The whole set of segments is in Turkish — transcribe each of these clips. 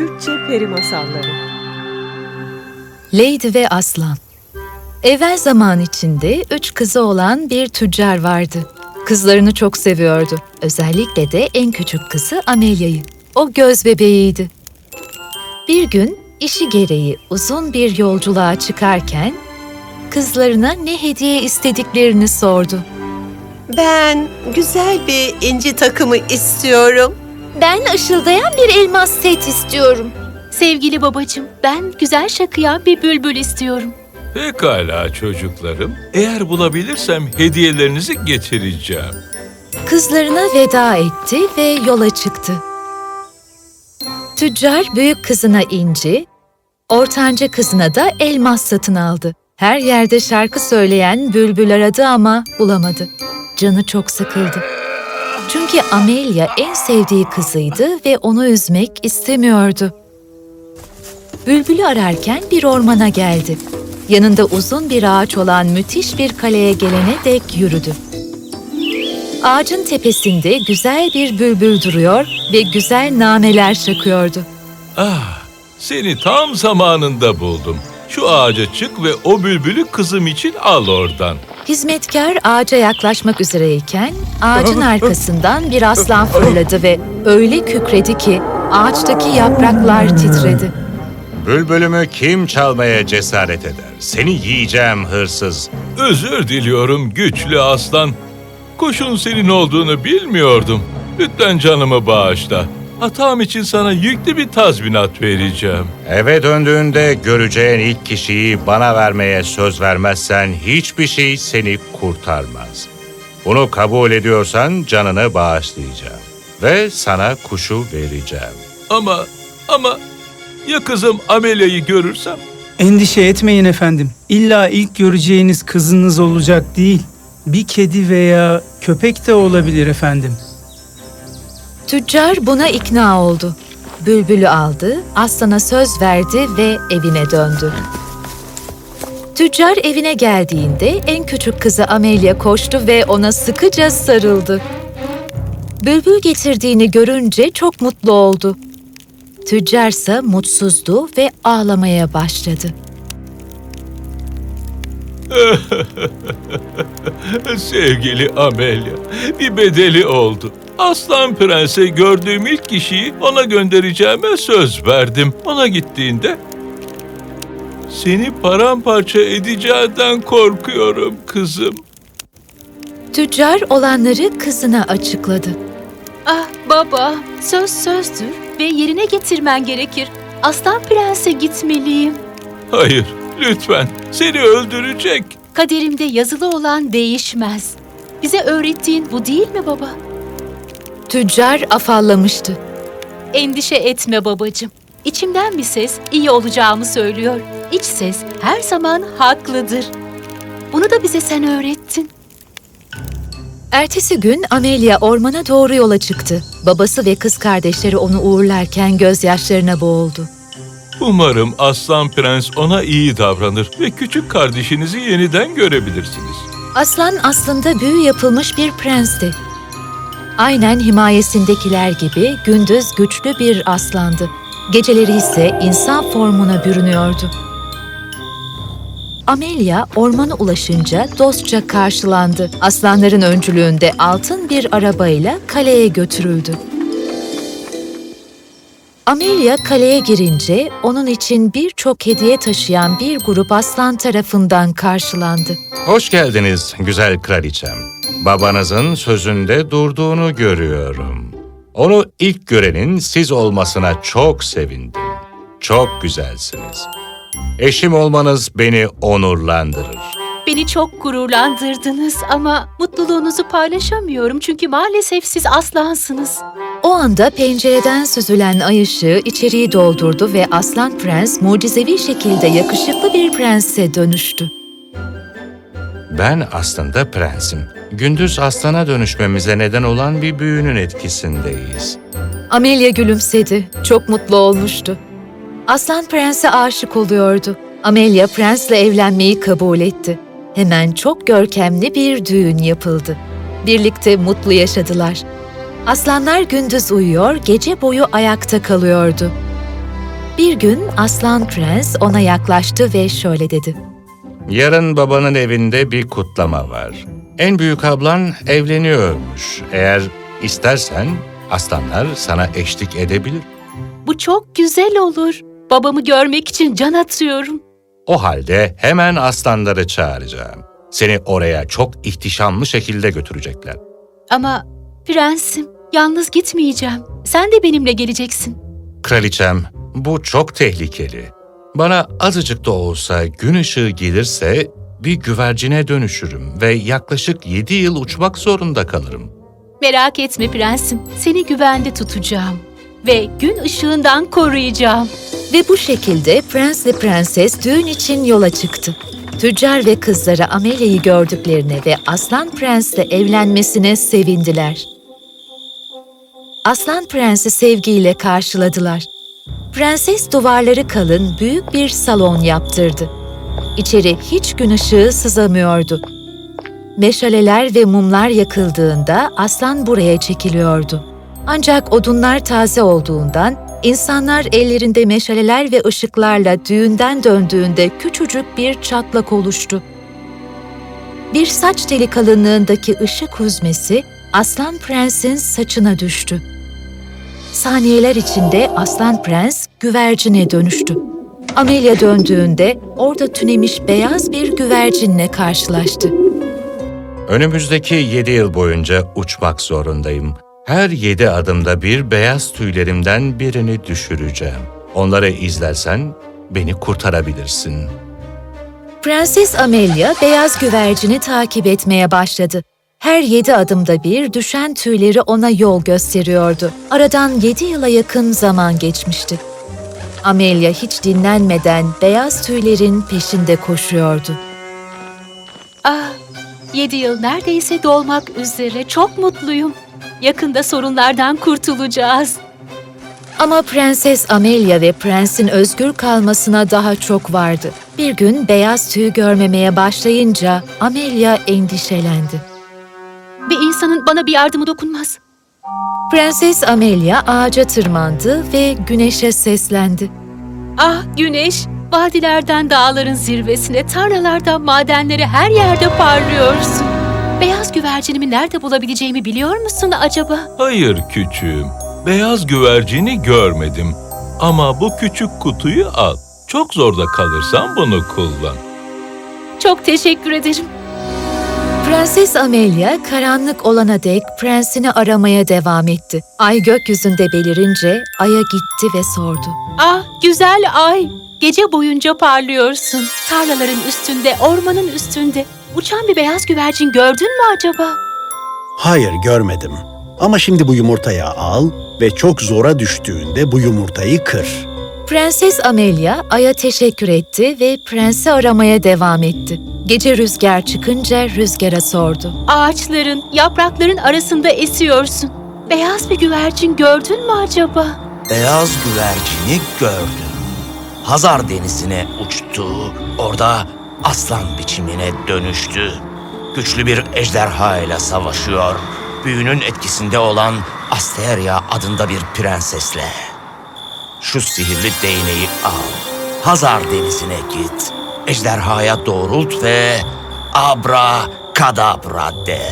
Türkçe Peri Masalları Lady ve Aslan Evvel zaman içinde üç kızı olan bir tüccar vardı. Kızlarını çok seviyordu. Özellikle de en küçük kızı Amelia'yı. O göz bebeğiydi. Bir gün işi gereği uzun bir yolculuğa çıkarken kızlarına ne hediye istediklerini sordu. Ben güzel bir inci takımı istiyorum. Ben ışıldayan bir elmas set istiyorum. Sevgili babacığım, ben güzel şakıyan bir bülbül istiyorum. Pekala çocuklarım. Eğer bulabilirsem hediyelerinizi getireceğim. Kızlarına veda etti ve yola çıktı. Tüccar büyük kızına inci, ortanca kızına da elmas satın aldı. Her yerde şarkı söyleyen bülbül aradı ama bulamadı. Canı çok sıkıldı. Çünkü Amelia en sevdiği kızıydı ve onu üzmek istemiyordu. Bülbülü ararken bir ormana geldi. Yanında uzun bir ağaç olan müthiş bir kaleye gelene dek yürüdü. Ağacın tepesinde güzel bir bülbül duruyor ve güzel nameler şakıyordu. Ah, seni tam zamanında buldum. Şu ağaca çık ve o bülbülü kızım için al oradan. Hizmetkar ağaca yaklaşmak üzereyken ağacın arkasından bir aslan fırladı ve öyle kükredi ki ağaçtaki yapraklar titredi. Bülbülümü kim çalmaya cesaret eder? Seni yiyeceğim hırsız. Özür diliyorum güçlü aslan. Kuşun senin olduğunu bilmiyordum. Lütfen canımı bağışla. Hatam için sana yüklü bir tazminat vereceğim. Eve döndüğünde göreceğin ilk kişiyi bana vermeye söz vermezsen hiçbir şey seni kurtarmaz. Bunu kabul ediyorsan canını bağışlayacağım. Ve sana kuşu vereceğim. Ama, ama ya kızım Amelia'yı görürsem? Endişe etmeyin efendim. İlla ilk göreceğiniz kızınız olacak değil. Bir kedi veya köpek de olabilir efendim. Tüccar buna ikna oldu. Bülbülü aldı, aslana söz verdi ve evine döndü. Tüccar evine geldiğinde en küçük kızı Amelia koştu ve ona sıkıca sarıldı. Bülbül getirdiğini görünce çok mutlu oldu. Tüccarsa mutsuzdu ve ağlamaya başladı. Sevgili Amelia, bir bedeli oldu. Aslan Prens'e gördüğüm ilk kişiyi ona göndereceğime söz verdim. Ona gittiğinde seni paramparça edeceğinden korkuyorum kızım. Tüccar olanları kızına açıkladı. Ah baba, söz sözdür ve yerine getirmen gerekir. Aslan Prens'e gitmeliyim. Hayır, lütfen seni öldürecek. Kaderimde yazılı olan değişmez. Bize öğrettiğin bu değil mi baba? Tüccar afallamıştı. Endişe etme babacığım. İçimden bir ses iyi olacağımı söylüyor. İç ses her zaman haklıdır. Bunu da bize sen öğrettin. Ertesi gün Amelia ormana doğru yola çıktı. Babası ve kız kardeşleri onu uğurlarken gözyaşlarına boğuldu. Umarım Aslan Prens ona iyi davranır ve küçük kardeşinizi yeniden görebilirsiniz. Aslan aslında büyü yapılmış bir prensti. Aynen himayesindekiler gibi gündüz güçlü bir aslandı. Geceleri ise insan formuna bürünüyordu. Amelia ormana ulaşınca dostça karşılandı. Aslanların öncülüğünde altın bir arabayla kaleye götürüldü. Amelia kaleye girince onun için birçok hediye taşıyan bir grup aslan tarafından karşılandı. Hoş geldiniz güzel kraliçem. Babanızın sözünde durduğunu görüyorum. Onu ilk görenin siz olmasına çok sevindim. Çok güzelsiniz. Eşim olmanız beni onurlandırır. Beni çok gururlandırdınız ama mutluluğunuzu paylaşamıyorum çünkü maalesef siz aslansınız. O anda pencereden süzülen ay ışığı içeriği doldurdu ve Aslan Prens mucizevi şekilde yakışıklı bir prense dönüştü. Ben aslında prensim. Gündüz aslana dönüşmemize neden olan bir büyünün etkisindeyiz. Amelia gülümsedi. Çok mutlu olmuştu. Aslan Prens'e aşık oluyordu. Amelia Prens'le evlenmeyi kabul etti. Hemen çok görkemli bir düğün yapıldı. Birlikte mutlu yaşadılar. Aslanlar gündüz uyuyor, gece boyu ayakta kalıyordu. Bir gün Aslan Prens ona yaklaştı ve şöyle dedi. Yarın babanın evinde bir kutlama var. En büyük ablan evleniyormuş. Eğer istersen aslanlar sana eşlik edebilir. Bu çok güzel olur. Babamı görmek için can atıyorum. O halde hemen aslanları çağıracağım. Seni oraya çok ihtişamlı şekilde götürecekler. Ama prensim, yalnız gitmeyeceğim. Sen de benimle geleceksin. Kraliçem, bu çok tehlikeli. Bana azıcık da olsa gün ışığı gelirse bir güvercine dönüşürüm ve yaklaşık yedi yıl uçmak zorunda kalırım. Merak etme prensim, seni güvende tutacağım. Ve gün ışığından koruyacağım. Ve bu şekilde prensle prenses düğün için yola çıktı. Tüccar ve kızları Amelia'yı gördüklerine ve Aslan Prens'le evlenmesine sevindiler. Aslan Prens'i sevgiyle karşıladılar. Prenses duvarları kalın büyük bir salon yaptırdı. İçeri hiç gün ışığı sızamıyordu. Meşaleler ve mumlar yakıldığında aslan buraya çekiliyordu. Ancak odunlar taze olduğundan insanlar ellerinde meşaleler ve ışıklarla düğünden döndüğünde küçücük bir çatlak oluştu. Bir saç teli kalınlığındaki ışık hüzmesi Aslan Prens'in saçına düştü. Saniyeler içinde Aslan Prens güvercine dönüştü. Amelia döndüğünde orada tünemiş beyaz bir güvercinle karşılaştı. Önümüzdeki yedi yıl boyunca uçmak zorundayım. Her yedi adımda bir beyaz tüylerimden birini düşüreceğim. Onları izlersen beni kurtarabilirsin. Prenses Amelia beyaz güvercini takip etmeye başladı. Her yedi adımda bir düşen tüyleri ona yol gösteriyordu. Aradan yedi yıla yakın zaman geçmişti. Amelia hiç dinlenmeden beyaz tüylerin peşinde koşuyordu. Ah, yedi yıl neredeyse dolmak üzere. Çok mutluyum. Yakında sorunlardan kurtulacağız. Ama Prenses Amelia ve prensin özgür kalmasına daha çok vardı. Bir gün beyaz tüy görmemeye başlayınca Amelia endişelendi. İnsanın bana bir yardımı dokunmaz. Prenses Amelia ağaca tırmandı ve güneşe seslendi. Ah güneş, vadilerden dağların zirvesine, tarlalardan madenlere her yerde parlıyorsun. Beyaz güvercinimi nerede bulabileceğimi biliyor musun acaba? Hayır küçüğüm. Beyaz güvercini görmedim. Ama bu küçük kutuyu al. Çok zorda kalırsan bunu kullan. Çok teşekkür ederim. Prenses Amelia karanlık olana dek prensini aramaya devam etti. Ay gökyüzünde belirince Ay'a gitti ve sordu. Ah güzel ay, gece boyunca parlıyorsun. Tarlaların üstünde, ormanın üstünde. Uçan bir beyaz güvercin gördün mü acaba? Hayır görmedim. Ama şimdi bu yumurtayı al ve çok zora düştüğünde bu yumurtayı kır. Prenses Amelia Ay'a teşekkür etti ve prensi aramaya devam etti. Gece rüzgar çıkınca rüzgara sordu. Ağaçların, yaprakların arasında esiyorsun. Beyaz bir güvercin gördün mü acaba? Beyaz güvercini gördüm. Hazar denizine uçtu. Orada aslan biçimine dönüştü. Güçlü bir ejderha ile savaşıyor. Büyünün etkisinde olan Asteria adında bir prensesle. Şu sihirli değneği al. Hazar denizine git. Ejderhaya doğrult ve abra kadabra de.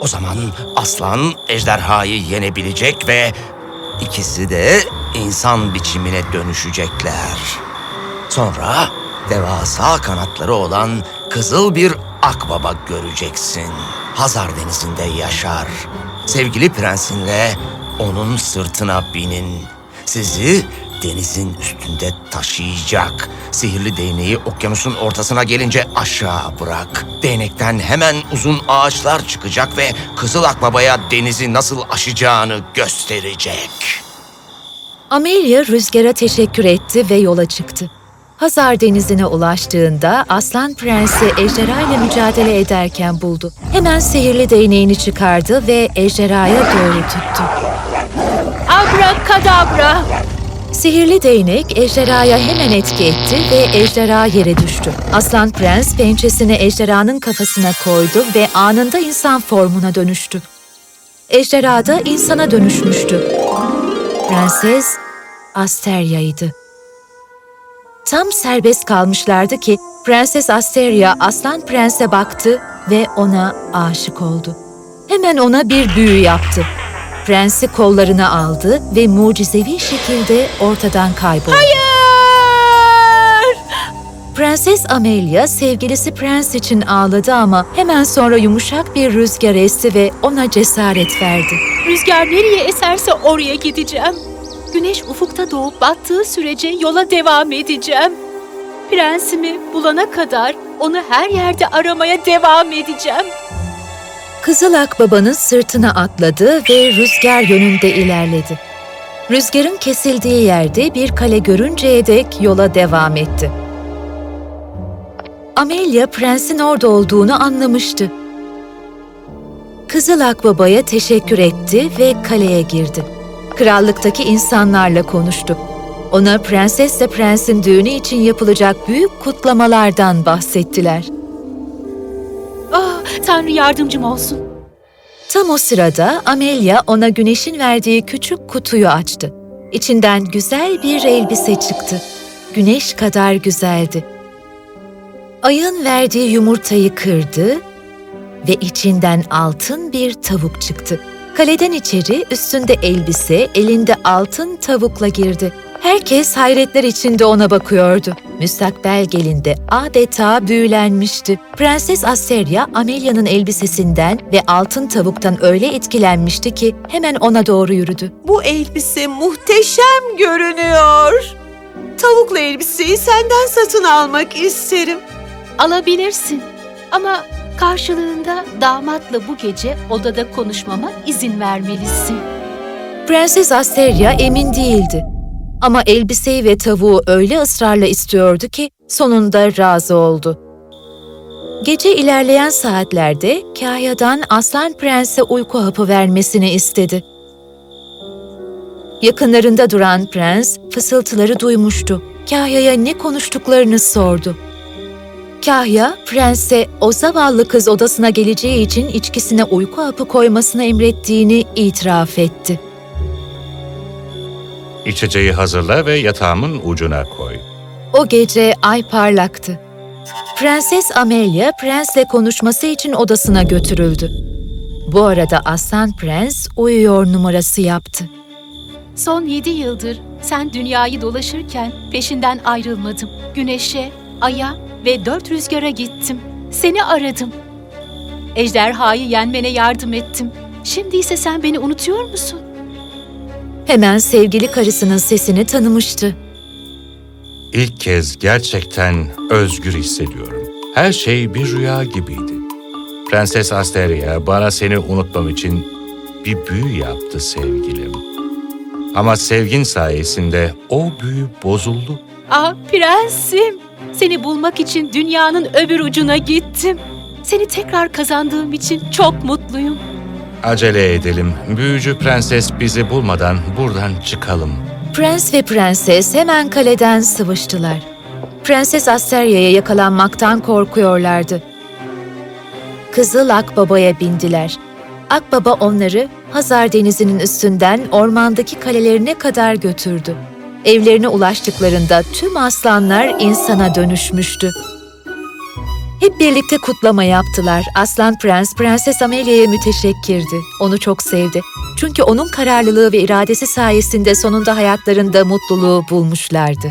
O zaman aslan ejderhayı yenebilecek ve ikisi de insan biçimine dönüşecekler. Sonra devasa kanatları olan kızıl bir akbaba göreceksin. Hazar denizinde yaşar. Sevgili prensinle onun sırtına binin. Sizi denizin üstünde taşıyacak. Sihirli değneği okyanusun ortasına gelince aşağı bırak. Değnekten hemen uzun ağaçlar çıkacak ve Kızıl Akbaba'ya denizi nasıl aşacağını gösterecek. Amelia rüzgara teşekkür etti ve yola çıktı. Hazar denizine ulaştığında Aslan Prensi ejderha ile mücadele ederken buldu. Hemen sihirli değneğini çıkardı ve ejderhaya doğru tuttu. Abrakadabra! Sihirli değnek ejderhaya hemen etki etti ve ejderha yere düştü. Aslan Prens pençesini ejderhanın kafasına koydu ve anında insan formuna dönüştü. Ejderha da insana dönüşmüştü. Prenses Asteria'ydı. Tam serbest kalmışlardı ki Prenses Asteria Aslan Prens'e baktı ve ona aşık oldu. Hemen ona bir büyü yaptı. Prensi kollarına aldı ve mucizevi şekilde ortadan kayboldu. Prenses Amelia sevgilisi Prens için ağladı ama hemen sonra yumuşak bir rüzgar esti ve ona cesaret verdi. Rüzgar nereye eserse oraya gideceğim. Güneş ufukta doğup battığı sürece yola devam edeceğim. Prensimi bulana kadar onu her yerde aramaya devam edeceğim. Kızıl Akbaba'nın sırtına atladı ve rüzgar yönünde ilerledi. Rüzgarın kesildiği yerde bir kale görünceye dek yola devam etti. Amelia prensin orada olduğunu anlamıştı. Kızıl Akbaba'ya teşekkür etti ve kaleye girdi. Krallıktaki insanlarla konuştu. Ona prensesle prensin düğünü için yapılacak büyük kutlamalardan bahsettiler. Tanrı yardımcım olsun. Tam o sırada Amelia ona güneşin verdiği küçük kutuyu açtı. İçinden güzel bir elbise çıktı. Güneş kadar güzeldi. Ayın verdiği yumurtayı kırdı ve içinden altın bir tavuk çıktı. Kaleden içeri üstünde elbise, elinde altın tavukla girdi. Herkes hayretler içinde ona bakıyordu. Müstakbel gelinde adeta büyülenmişti. Prenses Asteria, Amelia'nın elbisesinden ve altın tavuktan öyle etkilenmişti ki hemen ona doğru yürüdü. Bu elbise muhteşem görünüyor. Tavuklu elbiseyi senden satın almak isterim. Alabilirsin. Ama karşılığında damatla bu gece odada konuşmama izin vermelisin. Prenses Asteria emin değildi. Ama elbiseyi ve tavuğu öyle ısrarla istiyordu ki sonunda razı oldu. Gece ilerleyen saatlerde Kahya'dan Aslan Prens'e uyku hapı vermesini istedi. Yakınlarında duran prens fısıltıları duymuştu. Kahya'ya ne konuştuklarını sordu. Kahya, prense o zavallı kız odasına geleceği için içkisine uyku hapı koymasını emrettiğini itiraf etti. İçeceği hazırla ve yatağımın ucuna koy. O gece ay parlaktı. Prenses Amelia prensle konuşması için odasına götürüldü. Bu arada Aslan Prens uyuyor numarası yaptı. Son yedi yıldır sen dünyayı dolaşırken peşinden ayrılmadım. Güneşe, aya ve dört rüzgara gittim. Seni aradım. Ejderhayı yenmene yardım ettim. Şimdi ise sen beni unutuyor musun? Hemen sevgili karısının sesini tanımıştı. İlk kez gerçekten özgür hissediyorum. Her şey bir rüya gibiydi. Prenses Asteria bana seni unutmam için bir büyü yaptı sevgilim. Ama sevgin sayesinde o büyü bozuldu. Ah prensim! Seni bulmak için dünyanın öbür ucuna gittim. Seni tekrar kazandığım için çok mutluyum. Acele edelim. Büyücü prenses bizi bulmadan buradan çıkalım. Prens ve prenses hemen kaleden sıvıştılar. Prenses Asteria'ya yakalanmaktan korkuyorlardı. Kızıl Akbaba'ya bindiler. Akbaba onları Hazar Denizi'nin üstünden ormandaki kalelerine kadar götürdü. Evlerine ulaştıklarında tüm aslanlar insana dönüşmüştü. Hep birlikte kutlama yaptılar. Aslan Prens, Prenses Amelia'ya müteşekkirdi. Onu çok sevdi. Çünkü onun kararlılığı ve iradesi sayesinde sonunda hayatlarında mutluluğu bulmuşlardı.